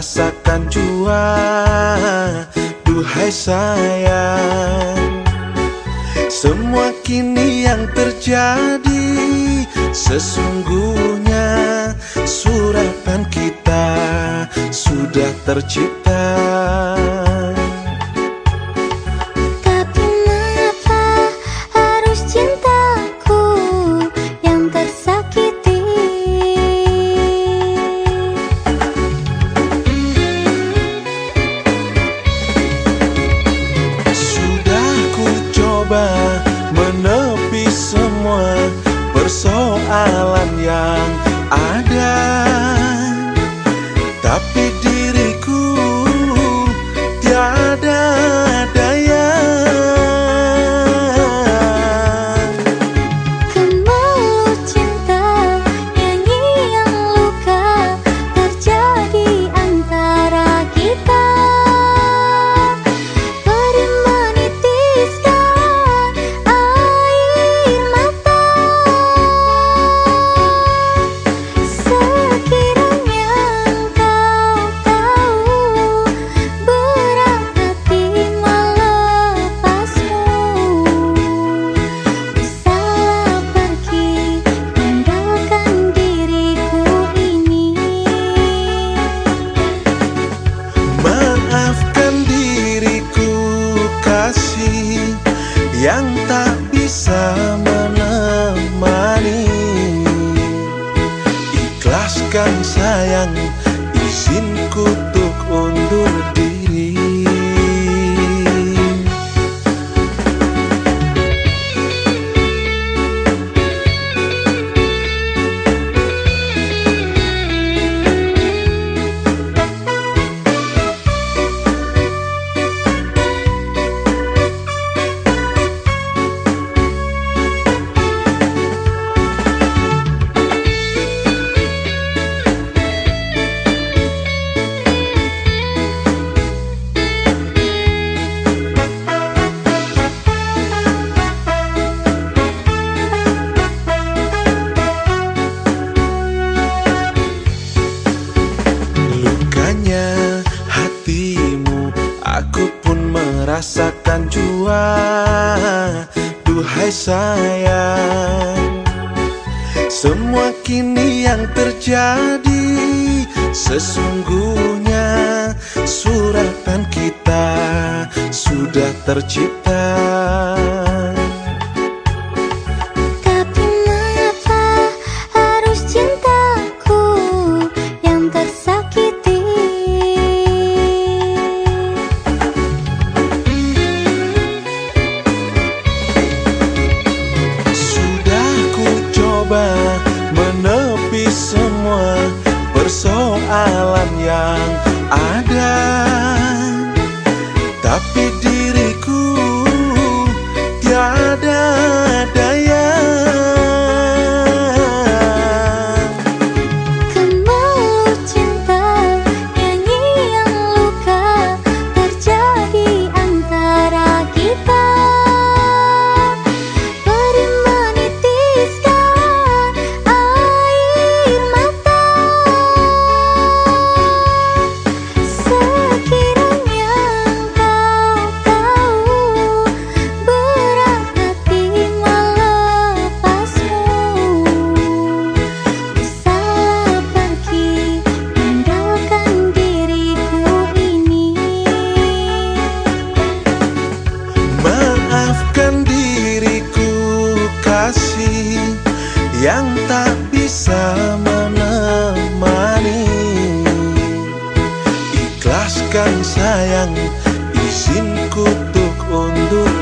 merasakan jua Duhai sayang. Semua kini yang terjadi Sesungguhnya suratan kita sudah tercipta menepi semua persoalan yang ada. Tapi diriku rasakan jua. Duhai sayang Semua kini yang terjadi. Sesungguhnya suratan kita sudah tercipta persoalan yang ada. Tapi diriku tiada yang bisa menemani. Ikhlaskan sayang Izinku untuk undur